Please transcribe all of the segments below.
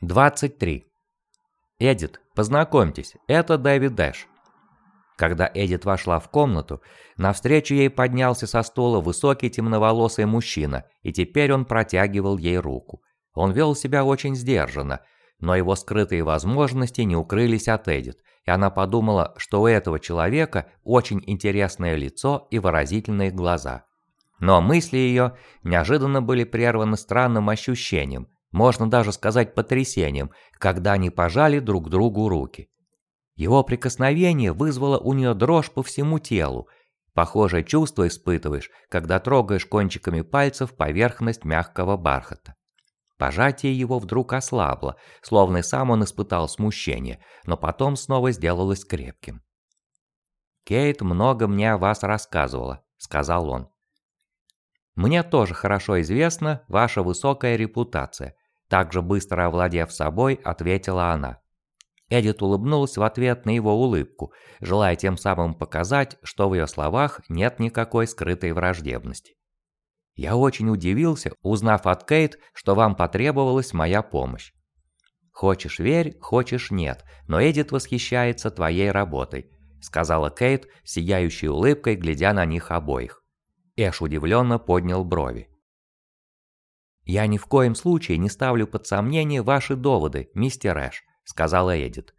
23. Эдит, познакомьтесь, это Дэвид Дэш. Когда Эдит вошла в комнату, навстречу ей поднялся со стола высокий темноволосый мужчина, и теперь он протягивал ей руку. Он вел себя очень сдержанно, но его скрытые возможности не укрылись от Эдит, и она подумала, что у этого человека очень интересное лицо и выразительные глаза. Но мысли ее неожиданно были прерваны странным ощущением, можно даже сказать потрясением, когда они пожали друг другу руки. Его прикосновение вызвало у нее дрожь по всему телу. Похожее чувство испытываешь, когда трогаешь кончиками пальцев поверхность мягкого бархата. Пожатие его вдруг ослабло, словно сам он испытал смущение, но потом снова сделалось крепким. «Кейт много мне о вас рассказывала», — сказал он. «Мне тоже хорошо известна ваша высокая репутация. Также быстро овладев собой, ответила она. Эдит улыбнулась в ответ на его улыбку, желая тем самым показать, что в ее словах нет никакой скрытой враждебности. «Я очень удивился, узнав от Кейт, что вам потребовалась моя помощь. Хочешь верь, хочешь нет, но Эдит восхищается твоей работой», сказала Кейт, сияющей улыбкой, глядя на них обоих. Эш удивленно поднял брови. «Я ни в коем случае не ставлю под сомнение ваши доводы, мистер Эш», — сказала Эдит.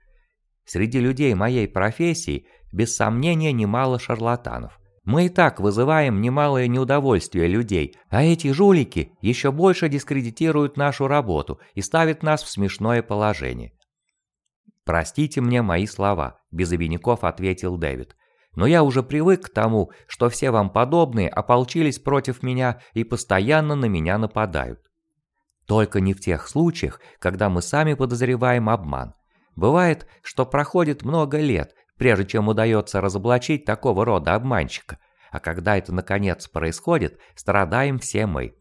«Среди людей моей профессии, без сомнения, немало шарлатанов. Мы и так вызываем немалое неудовольствие людей, а эти жулики еще больше дискредитируют нашу работу и ставят нас в смешное положение». «Простите мне мои слова», — без обиняков ответил Дэвид. «Но я уже привык к тому, что все вам подобные ополчились против меня и постоянно на меня нападают. Только не в тех случаях, когда мы сами подозреваем обман. Бывает, что проходит много лет, прежде чем удается разоблачить такого рода обманщика, а когда это наконец происходит, страдаем все мы.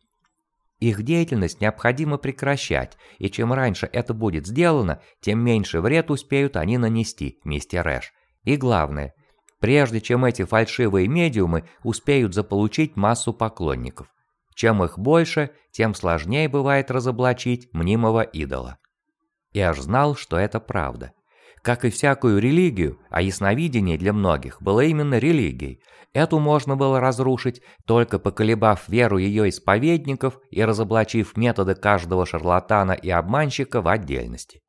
Их деятельность необходимо прекращать, и чем раньше это будет сделано, тем меньше вред успеют они нанести, мистер Эш. И главное, прежде чем эти фальшивые медиумы успеют заполучить массу поклонников. Чем их больше, тем сложнее бывает разоблачить мнимого идола. Я аж знал, что это правда. Как и всякую религию, а ясновидение для многих было именно религией, эту можно было разрушить, только поколебав веру ее исповедников и разоблачив методы каждого шарлатана и обманщика в отдельности.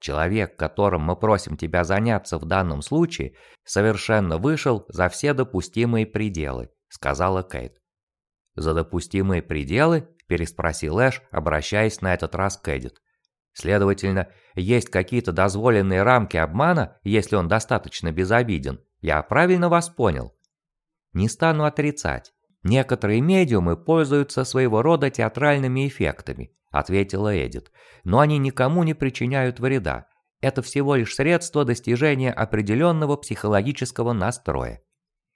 Человек, которым мы просим тебя заняться в данном случае, совершенно вышел за все допустимые пределы, сказала Кейт. «За допустимые пределы?» – переспросил Эш, обращаясь на этот раз к Эдит. «Следовательно, есть какие-то дозволенные рамки обмана, если он достаточно безобиден. Я правильно вас понял?» «Не стану отрицать. Некоторые медиумы пользуются своего рода театральными эффектами», – ответила Эдит. «Но они никому не причиняют вреда. Это всего лишь средство достижения определенного психологического настроя.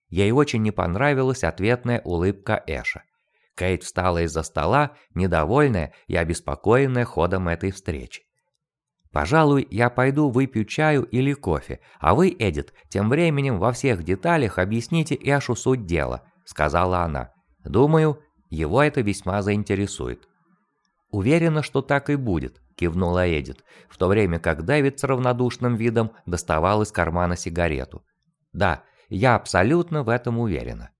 Ей очень не понравилась ответная улыбка Эша. Кейт встала из-за стола, недовольная и обеспокоенная ходом этой встречи. «Пожалуй, я пойду выпью чаю или кофе, а вы, Эдит, тем временем во всех деталях объясните Эшу суть дела», — сказала она. «Думаю, его это весьма заинтересует». «Уверена, что так и будет», — кивнула Эдит, в то время как Дэвид с равнодушным видом доставал из кармана сигарету. «Да, я абсолютно в этом уверена».